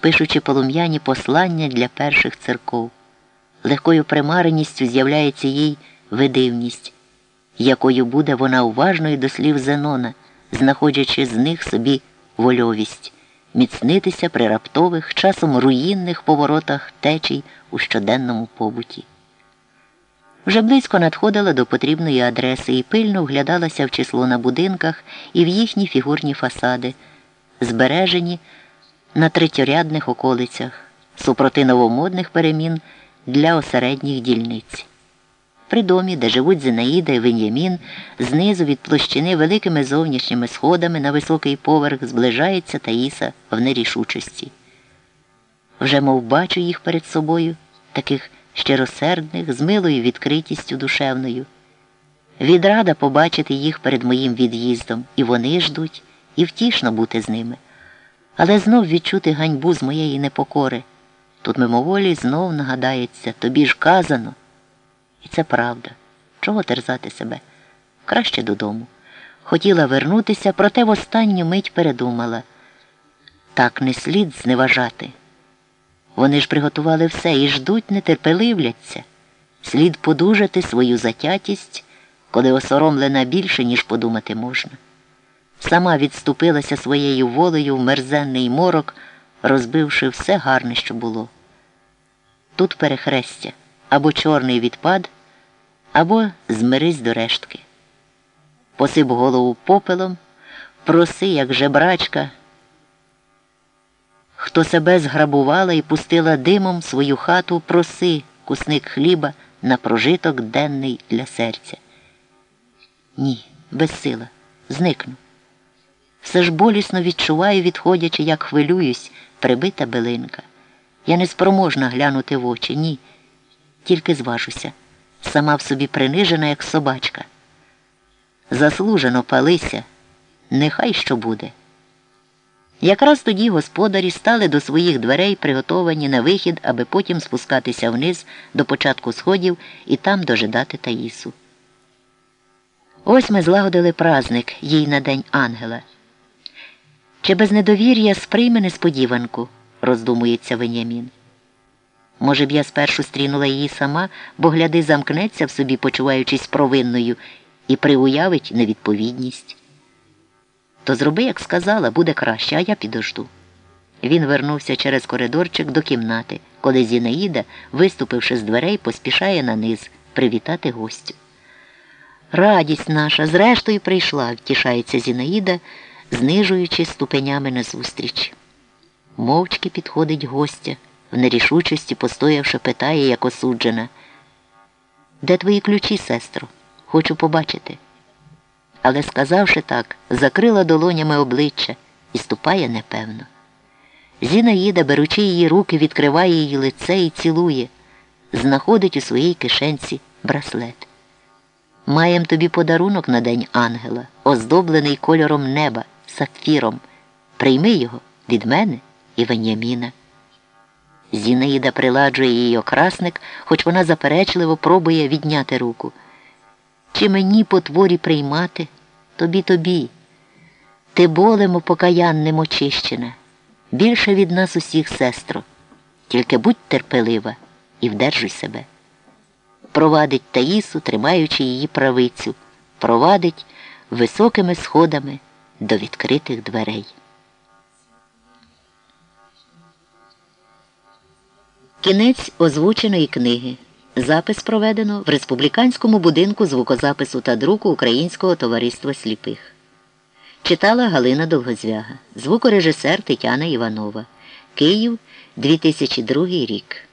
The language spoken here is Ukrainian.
пишучи полум'яні послання для перших церков. Легкою примареністю з'являється їй видивність, якою буде вона уважною до слів Зенона, знаходячи з них собі вольовість, міцнитися при раптових, часом руїнних поворотах течій у щоденному побуті. Вже близько надходила до потрібної адреси і пильно вглядалася в число на будинках і в їхні фігурні фасади, збережені на третьорядних околицях, супроти новомодних перемін для осередніх дільниць. При домі, де живуть Зинаїда і Вен'ямін, знизу від площини великими зовнішніми сходами на високий поверх зближається Таїса в нерішучості. Вже мов бачу їх перед собою, таких щиросердних, з милою відкритістю душевною. Відрада побачити їх перед моїм від'їздом, і вони ждуть, і втішно бути з ними. Але знов відчути ганьбу з моєї непокори. Тут мимоволі знов нагадається, тобі ж казано. І це правда. Чого терзати себе? Краще додому. Хотіла вернутися, проте в останню мить передумала. Так не слід зневажати. Вони ж приготували все і ждуть, нетерпеливляться. Слід подужати свою затятість, коли осоромлена більше, ніж подумати можна. Сама відступилася своєю волею в мерзенний морок, розбивши все гарне, що було. Тут перехрестя або чорний відпад, або змирись до рештки. Посип голову попелом, проси, як жебрачка хто себе зграбувала і пустила димом свою хату, проси, кусник хліба на прожиток денний для серця. Ні, безсила, зникну. Все ж болісно відчуваю, відходячи, як хвилююсь, прибита билинка. Я не спроможна глянути в очі, ні. Тільки зважуся, сама в собі принижена, як собачка. Заслужено палися, нехай що буде. Якраз тоді господарі стали до своїх дверей, приготовані на вихід, аби потім спускатися вниз до початку сходів і там дожидати Таїсу. Ось ми злагодили праздник їй на День ангела. Чи без недовір'я сприйме несподіванку, роздумується Венямін. Може б, я спершу стрінула її сама, бо гляди замкнеться в собі, почуваючись провинною, і приуявить невідповідність. То зроби, як сказала, буде краще, а я підожду. Він вернувся через коридорчик до кімнати, коли Зінаїда, виступивши з дверей, поспішає на низ привітати гостю. Радість наша, зрештою, прийшла, втішається Зінаїда, знижуючи ступенями назустріч. Мовчки підходить гостя, в нерішучості, постоявши, питає, як осуджена. Де твої ключі, сестро? Хочу побачити але, сказавши так, закрила долонями обличчя і ступає непевно. Зінаїда, беручи її руки, відкриває її лице і цілує, знаходить у своїй кишенці браслет. Маєм тобі подарунок на день ангела, оздоблений кольором неба, сапфіром. Прийми його від мене і Веняміна. Зінаїда приладжує її окрасник, хоч вона заперечливо пробує відняти руку. Чи мені по творі приймати? Тобі тобі. Ти болем покаянним очищена. Більше від нас усіх, сестро. Тільки будь терпелива і вдержуй себе. Провадить Таїсу, тримаючи її правицю, провадить високими сходами до відкритих дверей. Кінець озвученої книги. Запис проведено в республіканському будинку звукозапису та друку Українського товариства сліпих. Читала Галина Довгозвяга, звукорежисер Тетяна Іванова. Київ 2002 рік.